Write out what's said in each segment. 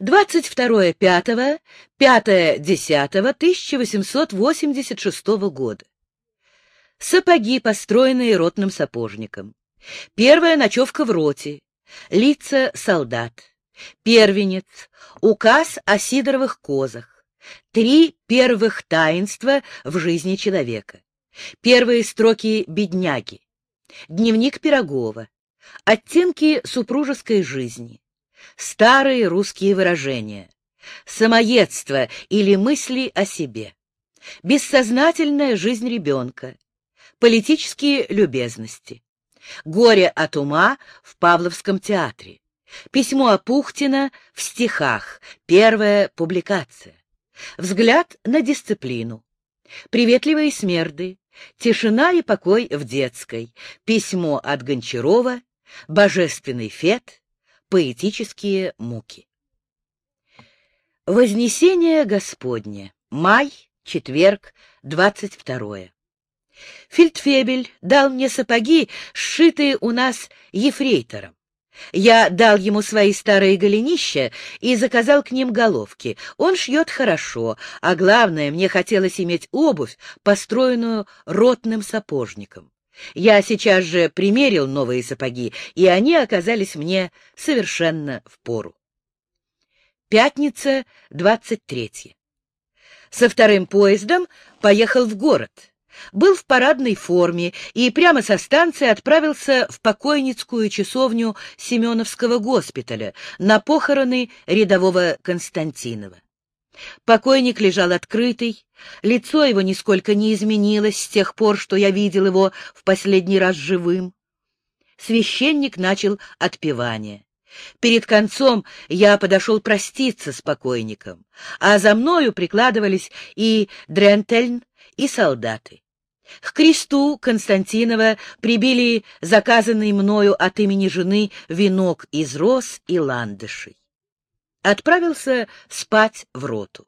22.05, 5.10.1886 года. Сапоги, построенные ротным сапожником. Первая ночевка в роте. Лица солдат. Первенец. Указ о сидоровых козах. Три первых таинства в жизни человека. Первые строки «Бедняги». Дневник Пирогова. Оттенки супружеской жизни. Старые русские выражения. Самоедство или мысли о себе. Бессознательная жизнь ребенка. Политические любезности. Горе от ума в Павловском театре. Письмо Апухтина в стихах. Первая публикация. Взгляд на дисциплину. Приветливые смерды. Тишина и покой в детской. Письмо от Гончарова. Божественный фет. Поэтические муки. Вознесение Господне. Май, четверг, двадцать второе. Фельдфебель дал мне сапоги, сшитые у нас ефрейтором. Я дал ему свои старые голенища и заказал к ним головки. Он шьет хорошо, а главное, мне хотелось иметь обувь, построенную ротным сапожником. Я сейчас же примерил новые сапоги, и они оказались мне совершенно впору. Пятница, двадцать третье. Со вторым поездом поехал в город был в парадной форме и прямо со станции отправился в покойницкую часовню Семеновского госпиталя на похороны рядового Константинова. Покойник лежал открытый, лицо его нисколько не изменилось с тех пор, что я видел его в последний раз живым. Священник начал отпевание. Перед концом я подошел проститься с покойником, а за мною прикладывались и Дрентельн, и солдаты. К кресту Константинова прибили заказанный мною от имени жены венок из роз и ландышей. Отправился спать в роту.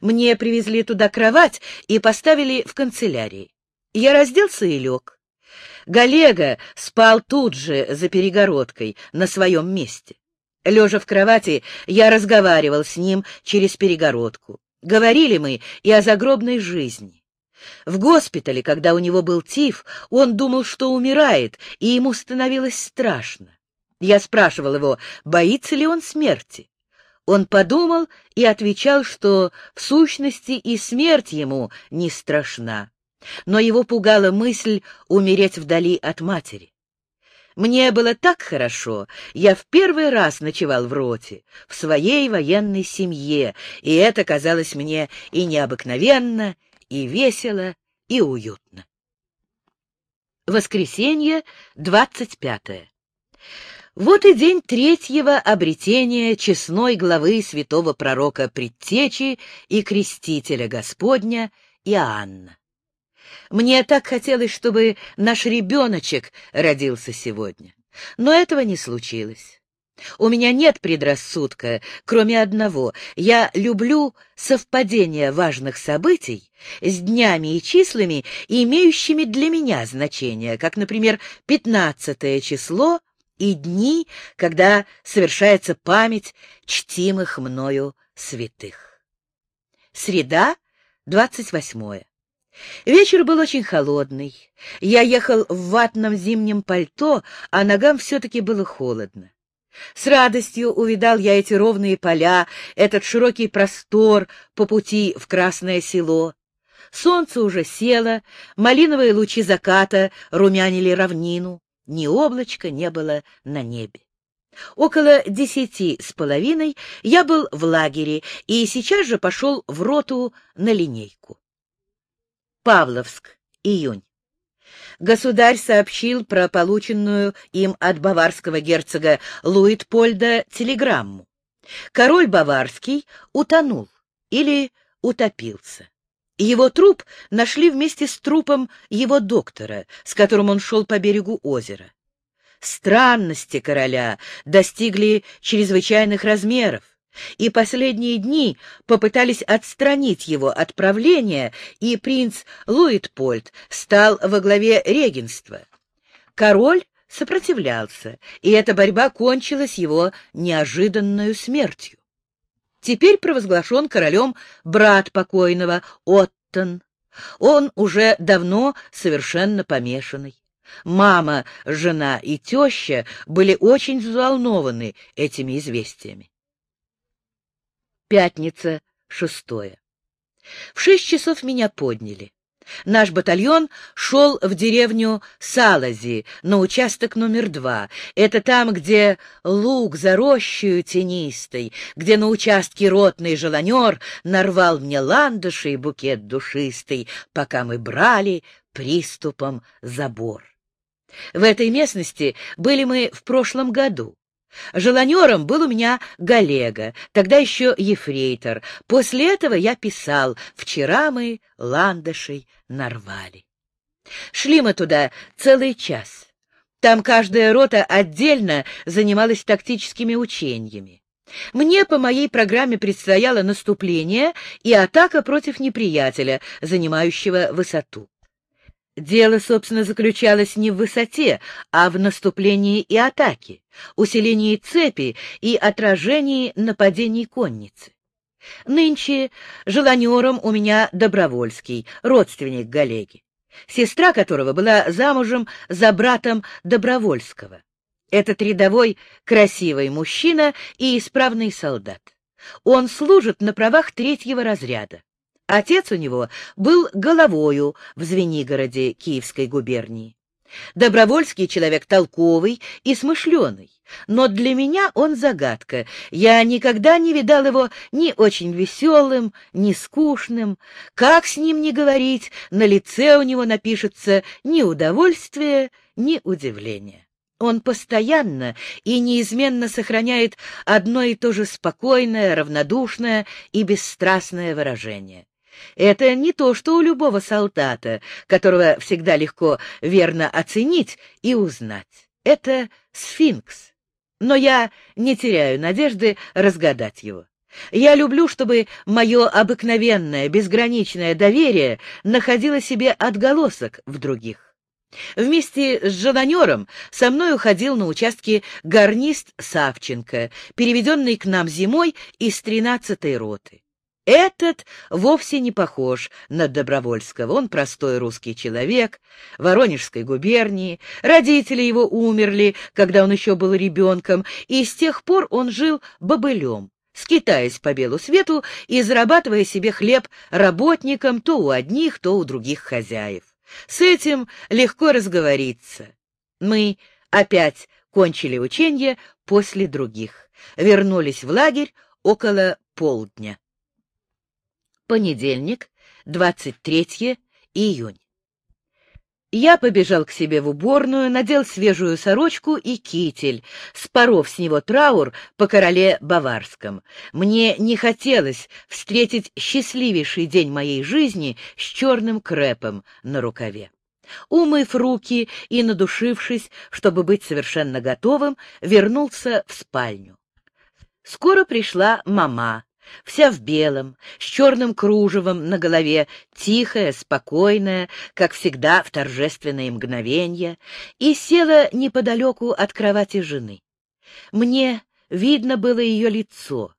Мне привезли туда кровать и поставили в канцелярии. Я разделся и лег. Галега спал тут же за перегородкой на своем месте. Лежа в кровати, я разговаривал с ним через перегородку. Говорили мы и о загробной жизни. В госпитале, когда у него был тиф, он думал, что умирает, и ему становилось страшно. Я спрашивал его, боится ли он смерти. Он подумал и отвечал, что в сущности и смерть ему не страшна, но его пугала мысль умереть вдали от матери. Мне было так хорошо, я в первый раз ночевал в роте, в своей военной семье, и это казалось мне и необыкновенно, и весело, и уютно. Воскресенье, двадцать пятое. Вот и день третьего обретения честной главы святого пророка Предтечи и Крестителя Господня Иоанна. Мне так хотелось, чтобы наш ребеночек родился сегодня, но этого не случилось. У меня нет предрассудка, кроме одного. Я люблю совпадение важных событий с днями и числами, имеющими для меня значение, как, например, пятнадцатое число и дни, когда совершается память чтимых мною святых. Среда, двадцать восьмое. Вечер был очень холодный. Я ехал в ватном зимнем пальто, а ногам все-таки было холодно. С радостью увидал я эти ровные поля, этот широкий простор по пути в Красное село. Солнце уже село, малиновые лучи заката румянили равнину, ни облачка не было на небе. Около десяти с половиной я был в лагере и сейчас же пошел в роту на линейку. Павловск, июнь. Государь сообщил про полученную им от баварского герцога Луитпольда телеграмму. Король баварский утонул или утопился. Его труп нашли вместе с трупом его доктора, с которым он шел по берегу озера. Странности короля достигли чрезвычайных размеров и последние дни попытались отстранить его от правления, и принц Луитпольд стал во главе регенства. Король сопротивлялся, и эта борьба кончилась его неожиданной смертью. Теперь провозглашен королем брат покойного Оттон. Он уже давно совершенно помешанный. Мама, жена и теща были очень взволнованы этими известиями. Пятница, шестое. В шесть часов меня подняли. Наш батальон шел в деревню Салази, на участок номер два. Это там, где луг за рощою тенистой, где на участке ротный желанер нарвал мне ландыши и букет душистый, пока мы брали приступом забор. В этой местности были мы в прошлом году. Желанером был у меня Галега, тогда еще ефрейтор. После этого я писал «Вчера мы ландышей нарвали». Шли мы туда целый час. Там каждая рота отдельно занималась тактическими учениями. Мне по моей программе предстояло наступление и атака против неприятеля, занимающего высоту. Дело, собственно, заключалось не в высоте, а в наступлении и атаке, усилении цепи и отражении нападений конницы. Нынче желанером у меня Добровольский, родственник Галеги, сестра которого была замужем за братом Добровольского. Этот рядовой красивый мужчина и исправный солдат. Он служит на правах третьего разряда. Отец у него был головою в Звенигороде Киевской губернии. Добровольский человек толковый и смышленый, но для меня он загадка. Я никогда не видал его ни очень веселым, ни скучным. Как с ним не говорить, на лице у него напишется ни удовольствие, ни удивление. Он постоянно и неизменно сохраняет одно и то же спокойное, равнодушное и бесстрастное выражение. Это не то, что у любого солдата, которого всегда легко верно оценить и узнать. Это сфинкс. Но я не теряю надежды разгадать его. Я люблю, чтобы мое обыкновенное, безграничное доверие находило себе отголосок в других. Вместе с жанонером со мной уходил на участке гарнист Савченко, переведенный к нам зимой из 13-й роты. Этот вовсе не похож на Добровольского. Он простой русский человек, Воронежской губернии. Родители его умерли, когда он еще был ребенком, и с тех пор он жил бобылем, скитаясь по белу свету и зарабатывая себе хлеб работникам то у одних, то у других хозяев. С этим легко разговориться. Мы опять кончили учение после других. Вернулись в лагерь около полдня. Понедельник, 23 июнь. Я побежал к себе в уборную, надел свежую сорочку и китель, споров с него траур по короле Баварском. Мне не хотелось встретить счастливейший день моей жизни с черным крепом на рукаве. Умыв руки и надушившись, чтобы быть совершенно готовым, вернулся в спальню. Скоро пришла мама, вся в белом, с черным кружевом на голове, тихая, спокойная, как всегда в торжественные мгновения, и села неподалеку от кровати жены. Мне видно было ее лицо,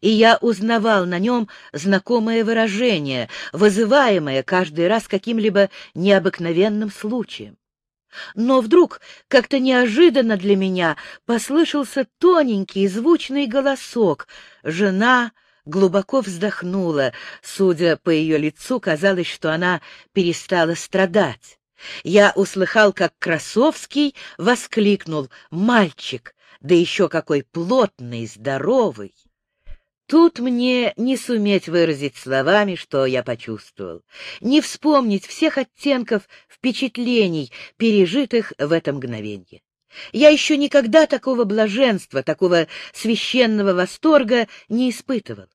и я узнавал на нем знакомое выражение, вызываемое каждый раз каким-либо необыкновенным случаем. Но вдруг, как-то неожиданно для меня, послышался тоненький звучный голосок. Жена глубоко вздохнула. Судя по ее лицу, казалось, что она перестала страдать. Я услыхал, как Красовский воскликнул «Мальчик! Да еще какой плотный, здоровый!» Тут мне не суметь выразить словами, что я почувствовал, не вспомнить всех оттенков впечатлений, пережитых в это мгновенье. Я еще никогда такого блаженства, такого священного восторга не испытывал.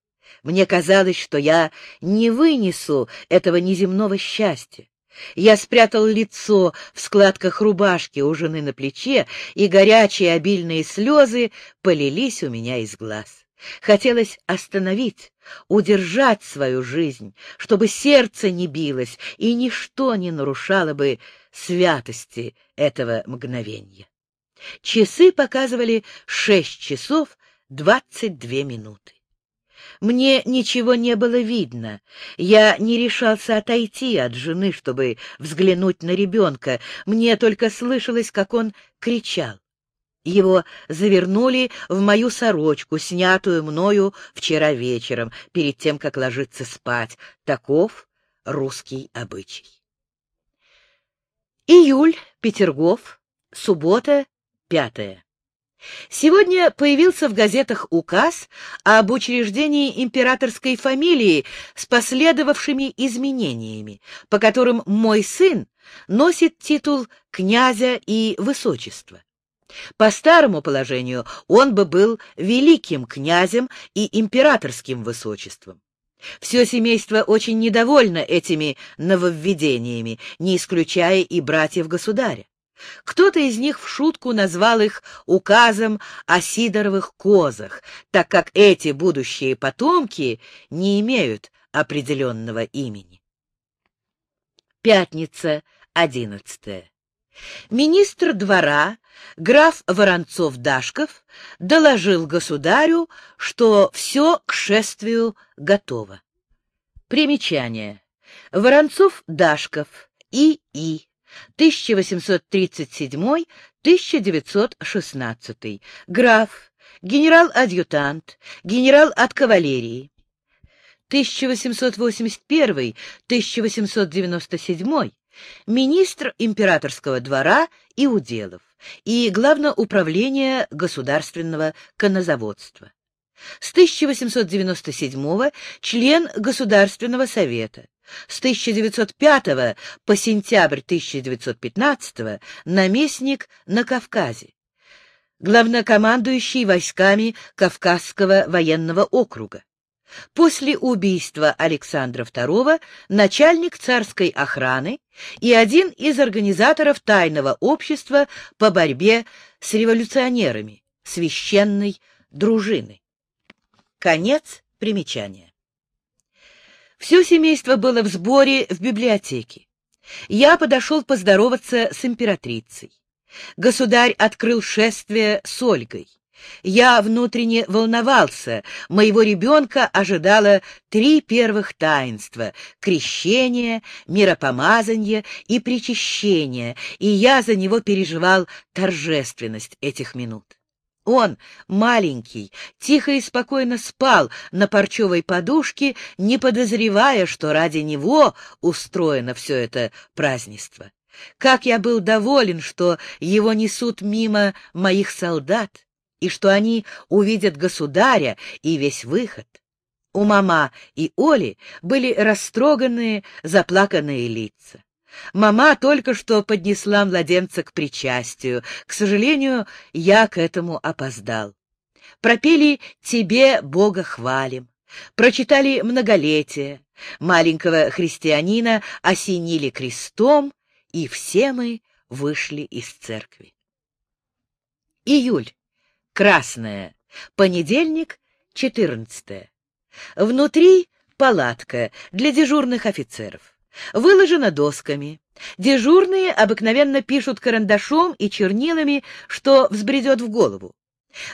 Мне казалось, что я не вынесу этого неземного счастья. Я спрятал лицо в складках рубашки у жены на плече, и горячие обильные слезы полились у меня из глаз. Хотелось остановить, удержать свою жизнь, чтобы сердце не билось и ничто не нарушало бы святости этого мгновения. Часы показывали шесть часов двадцать две минуты. Мне ничего не было видно. Я не решался отойти от жены, чтобы взглянуть на ребенка. Мне только слышалось, как он кричал. Его завернули в мою сорочку, снятую мною вчера вечером, перед тем, как ложиться спать. Таков русский обычай. Июль, Петергоф, суббота, пятая. Сегодня появился в газетах указ об учреждении императорской фамилии с последовавшими изменениями, по которым мой сын носит титул князя и высочества. По старому положению он бы был великим князем и императорским высочеством. Все семейство очень недовольно этими нововведениями, не исключая и братьев государя. Кто-то из них в шутку назвал их указом о Сидоровых козах, так как эти будущие потомки не имеют определенного имени. Пятница, одиннадцатая. Министр двора, граф Воронцов-Дашков, доложил государю, что все к шествию готово. Примечание. Воронцов-Дашков, И.И. 1837-1916. Граф, генерал-адъютант, генерал от кавалерии. 1881-1897 министр императорского двора и уделов и Главноуправления государственного конозаводства. С 1897 член Государственного совета. С 1905 по сентябрь 1915 наместник на Кавказе. Главнокомандующий войсками Кавказского военного округа. После убийства Александра II начальник царской охраны и один из организаторов тайного общества по борьбе с революционерами, священной дружины. Конец примечания. Все семейство было в сборе в библиотеке. Я подошел поздороваться с императрицей. Государь открыл шествие с Ольгой. Я внутренне волновался. Моего ребенка ожидало три первых таинства — крещение, миропомазание и причащение, и я за него переживал торжественность этих минут. Он, маленький, тихо и спокойно спал на парчевой подушке, не подозревая, что ради него устроено все это празднество. Как я был доволен, что его несут мимо моих солдат, и что они увидят государя и весь выход. У мама и Оли были растроганные, заплаканные лица. Мама только что поднесла младенца к причастию. К сожалению, я к этому опоздал. Пропели «Тебе, Бога, хвалим». Прочитали «Многолетие». Маленького христианина осенили крестом, и все мы вышли из церкви. Июль. Красная. Понедельник, 14. Внутри палатка для дежурных офицеров. Выложена досками. Дежурные обыкновенно пишут карандашом и чернилами, что взбредет в голову.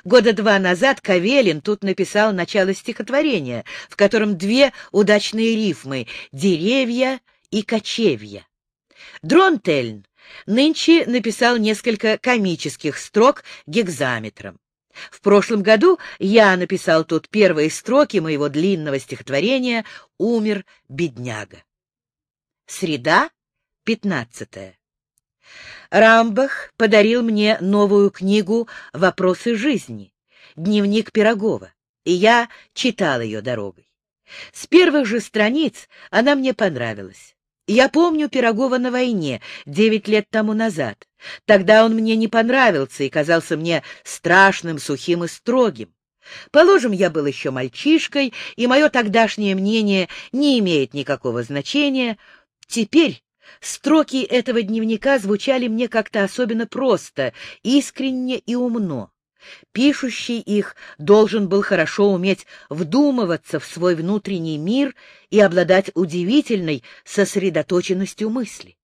Года два назад Кавелин тут написал начало стихотворения, в котором две удачные рифмы — «деревья» и «кочевья». Дронтельн нынче написал несколько комических строк гекзаметром. В прошлом году я написал тут первые строки моего длинного стихотворения «Умер бедняга». Среда, пятнадцатая. Рамбах подарил мне новую книгу «Вопросы жизни», дневник Пирогова, и я читал ее дорогой. С первых же страниц она мне понравилась. Я помню Пирогова на войне девять лет тому назад. Тогда он мне не понравился и казался мне страшным, сухим и строгим. Положим, я был еще мальчишкой, и мое тогдашнее мнение не имеет никакого значения. Теперь строки этого дневника звучали мне как-то особенно просто, искренне и умно. Пишущий их должен был хорошо уметь вдумываться в свой внутренний мир и обладать удивительной сосредоточенностью мысли.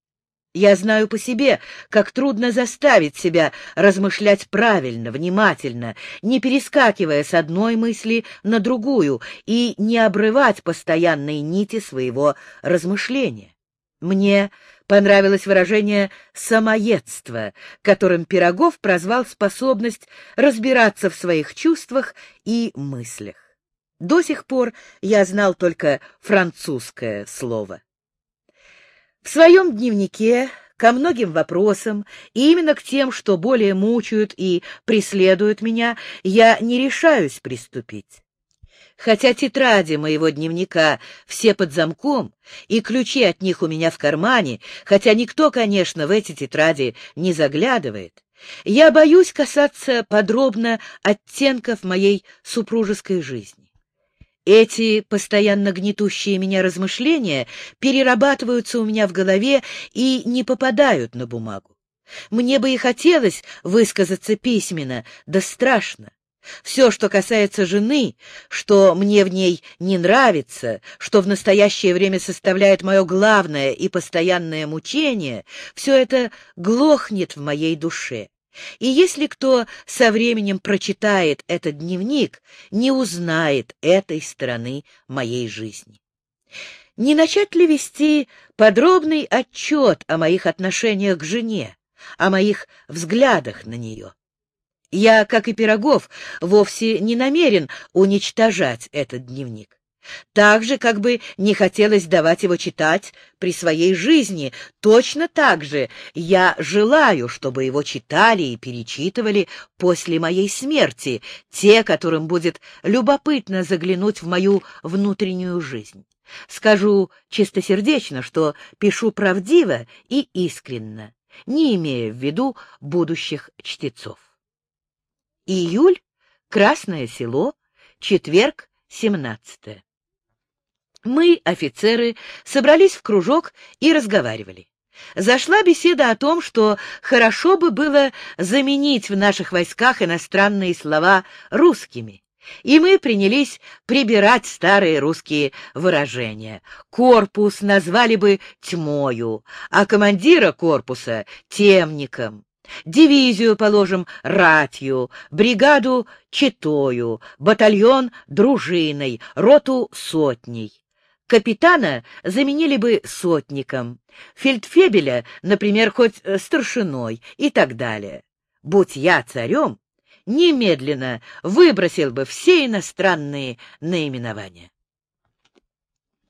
Я знаю по себе, как трудно заставить себя размышлять правильно, внимательно, не перескакивая с одной мысли на другую и не обрывать постоянные нити своего размышления. Мне понравилось выражение «самоедство», которым Пирогов прозвал способность разбираться в своих чувствах и мыслях. До сих пор я знал только французское слово. В своем дневнике ко многим вопросам, именно к тем, что более мучают и преследуют меня, я не решаюсь приступить. Хотя тетради моего дневника все под замком, и ключи от них у меня в кармане, хотя никто, конечно, в эти тетради не заглядывает, я боюсь касаться подробно оттенков моей супружеской жизни. Эти постоянно гнетущие меня размышления перерабатываются у меня в голове и не попадают на бумагу. Мне бы и хотелось высказаться письменно, да страшно. Все, что касается жены, что мне в ней не нравится, что в настоящее время составляет мое главное и постоянное мучение, все это глохнет в моей душе. И если кто со временем прочитает этот дневник, не узнает этой стороны моей жизни. Не начать ли вести подробный отчет о моих отношениях к жене, о моих взглядах на нее? Я, как и Пирогов, вовсе не намерен уничтожать этот дневник. Так же, как бы не хотелось давать его читать при своей жизни, точно так же я желаю, чтобы его читали и перечитывали после моей смерти, те, которым будет любопытно заглянуть в мою внутреннюю жизнь. Скажу чистосердечно, что пишу правдиво и искренно, не имея в виду будущих чтецов. Июль, Красное село, четверг, 17. Мы, офицеры, собрались в кружок и разговаривали. Зашла беседа о том, что хорошо бы было заменить в наших войсках иностранные слова русскими. И мы принялись прибирать старые русские выражения. Корпус назвали бы тьмою, а командира корпуса — темником. Дивизию, положим, ратью, бригаду — читою, батальон — дружиной, роту — сотней. Капитана заменили бы сотником, фельдфебеля, например, хоть э, старшиной и так далее. Будь я царем, немедленно выбросил бы все иностранные наименования.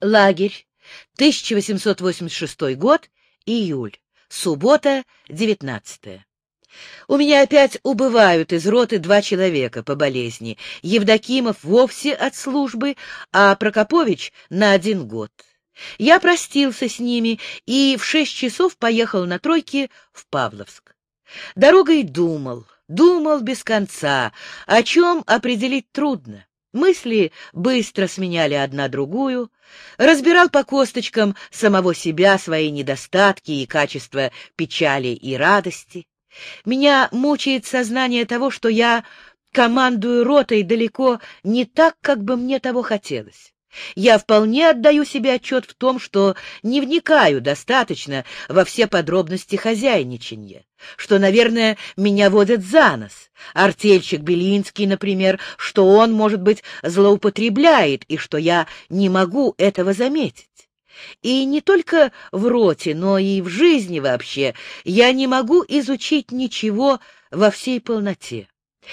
Лагерь, 1886 год, июль, суббота, 19 у меня опять убывают из роты два человека по болезни. Евдокимов вовсе от службы, а Прокопович на один год. Я простился с ними и в шесть часов поехал на тройке в Павловск. Дорогой думал, думал без конца, о чем определить трудно. Мысли быстро сменяли одна другую, разбирал по косточкам самого себя свои недостатки и качества печали и радости. Меня мучает сознание того, что я командую ротой далеко не так, как бы мне того хотелось. Я вполне отдаю себе отчет в том, что не вникаю достаточно во все подробности хозяйничанья, что, наверное, меня водят за нос. Артельщик Белинский, например, что он, может быть, злоупотребляет, и что я не могу этого заметить. И не только в роте, но и в жизни вообще я не могу изучить ничего во всей полноте.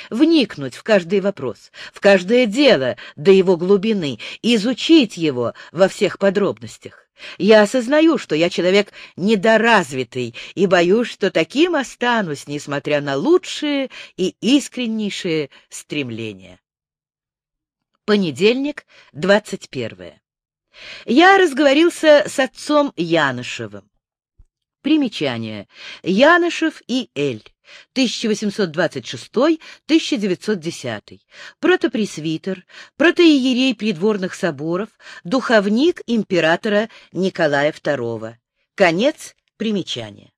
Вникнуть в каждый вопрос, в каждое дело до его глубины, изучить его во всех подробностях. Я осознаю, что я человек недоразвитый, и боюсь, что таким останусь, несмотря на лучшие и искреннейшие стремления. Понедельник, двадцать первое. Я разговорился с отцом Янышевым. Примечание. Янышев и Эль. 1826-1910. Протопресвитер, протоиерей придворных соборов, духовник императора Николая II. Конец примечания.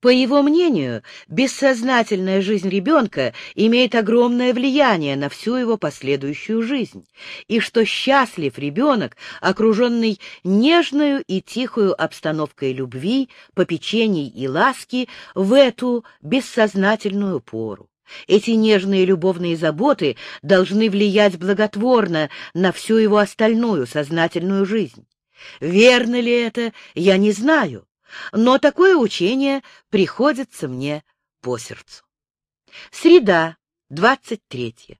По его мнению, бессознательная жизнь ребенка имеет огромное влияние на всю его последующую жизнь, и что счастлив ребенок, окруженный нежную и тихую обстановкой любви, попечений и ласки в эту бессознательную пору. Эти нежные любовные заботы должны влиять благотворно на всю его остальную сознательную жизнь. Верно ли это, я не знаю, но такое учение приходится мне по сердцу. Среда, 23.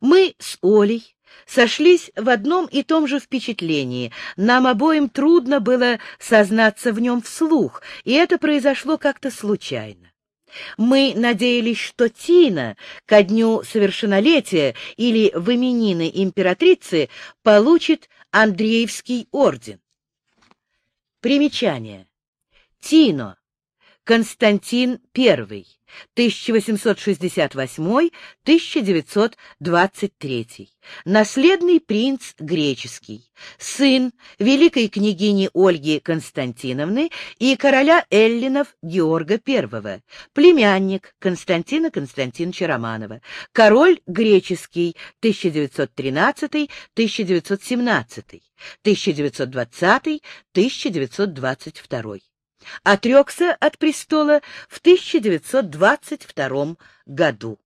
Мы с Олей сошлись в одном и том же впечатлении. Нам обоим трудно было сознаться в нем вслух, и это произошло как-то случайно. Мы надеялись, что Тина ко дню совершеннолетия или в именины императрицы получит Андреевский орден. Примечание. Тино. Константин I. 1868-1923. Наследный принц греческий. Сын великой княгини Ольги Константиновны и короля Эллинов Георга I. Племянник Константина Константиновича Романова. Король греческий 1913-1917. 1920-1922 отрекся от престола в 1922 году.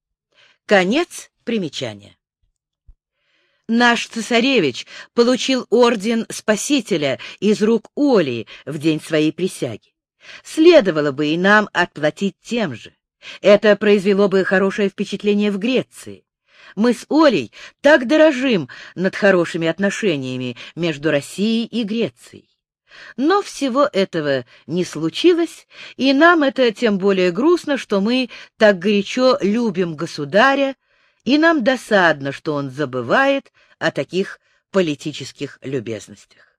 Конец примечания. Наш цесаревич получил орден Спасителя из рук Оли в день своей присяги. Следовало бы и нам отплатить тем же. Это произвело бы хорошее впечатление в Греции. Мы с Олей так дорожим над хорошими отношениями между Россией и Грецией. Но всего этого не случилось, и нам это тем более грустно, что мы так горячо любим государя, и нам досадно, что он забывает о таких политических любезностях.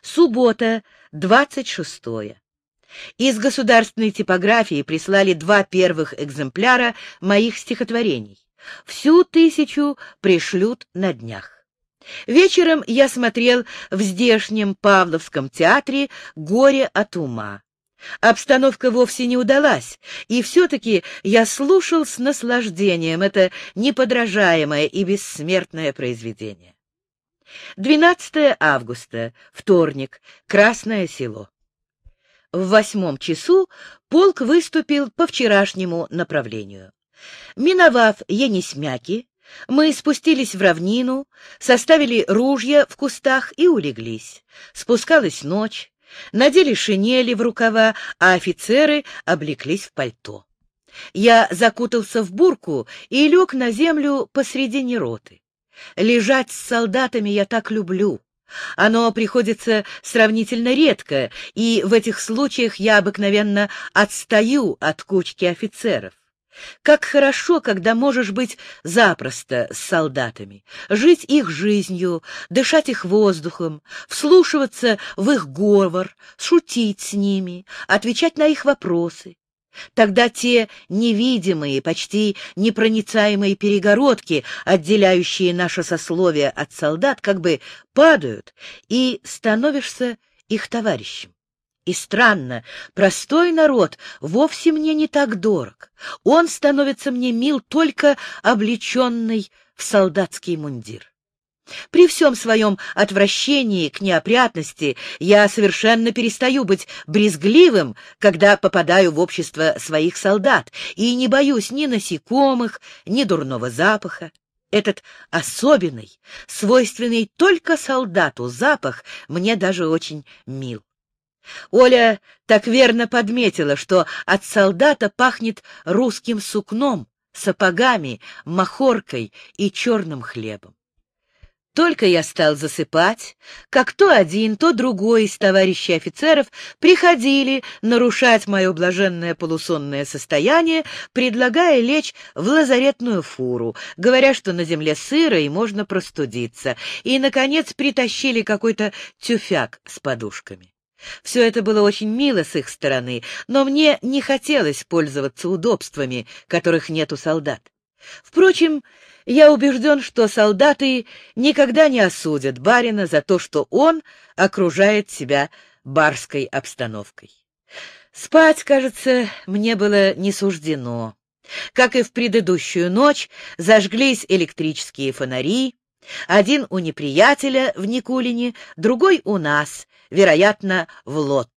Суббота, 26 -е. Из государственной типографии прислали два первых экземпляра моих стихотворений. Всю тысячу пришлют на днях. Вечером я смотрел в здешнем Павловском театре «Горе от ума». Обстановка вовсе не удалась, и все-таки я слушал с наслаждением это неподражаемое и бессмертное произведение. 12 августа, вторник, Красное село. В восьмом часу полк выступил по вчерашнему направлению. Миновав Енисмяки, мы спустились в равнину, составили ружья в кустах и улеглись. Спускалась ночь, надели шинели в рукава, а офицеры облеклись в пальто. Я закутался в бурку и лег на землю посредине роты. Лежать с солдатами я так люблю. Оно приходится сравнительно редко, и в этих случаях я обыкновенно отстаю от кучки офицеров. Как хорошо, когда можешь быть запросто с солдатами, жить их жизнью, дышать их воздухом, вслушиваться в их говор, шутить с ними, отвечать на их вопросы. Тогда те невидимые, почти непроницаемые перегородки, отделяющие наше сословие от солдат, как бы падают, и становишься их товарищем. И странно, простой народ вовсе мне не так дорог. Он становится мне мил только облеченный в солдатский мундир. При всем своем отвращении к неопрятности я совершенно перестаю быть брезгливым, когда попадаю в общество своих солдат, и не боюсь ни насекомых, ни дурного запаха. Этот особенный, свойственный только солдату запах мне даже очень мил. Оля так верно подметила, что от солдата пахнет русским сукном, сапогами, махоркой и черным хлебом. Только я стал засыпать, как то один, то другой из товарищей офицеров приходили нарушать мое блаженное полусонное состояние, предлагая лечь в лазаретную фуру, говоря, что на земле сыро и можно простудиться, и, наконец, притащили какой-то тюфяк с подушками. Все это было очень мило с их стороны, но мне не хотелось пользоваться удобствами, которых нет у солдат. Впрочем, я убежден, что солдаты никогда не осудят барина за то, что он окружает себя барской обстановкой. Спать, кажется, мне было не суждено. Как и в предыдущую ночь, зажглись электрические фонари, один у неприятеля в Никулине, другой у нас, вероятно, в Лот.